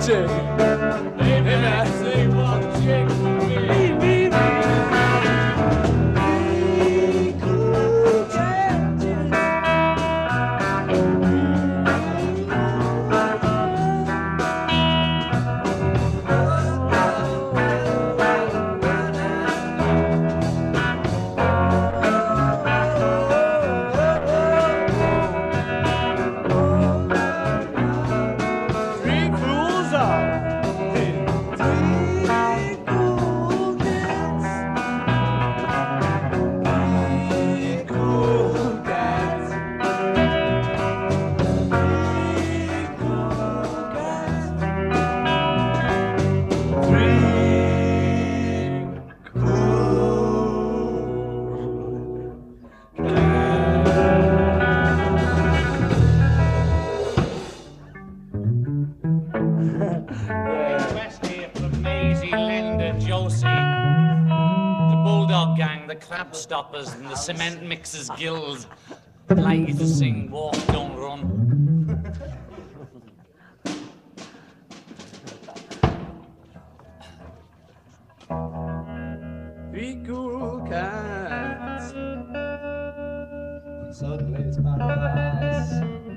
J. Baby, I sing. Maisie, Linda, Josie, the Bulldog Gang, the Clap Stoppers, and the Cement Mixers Guild. Like to sing Walk, Don't Run. Three cool cats. Suddenly it's paradise.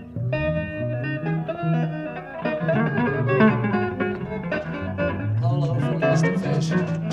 Sehr.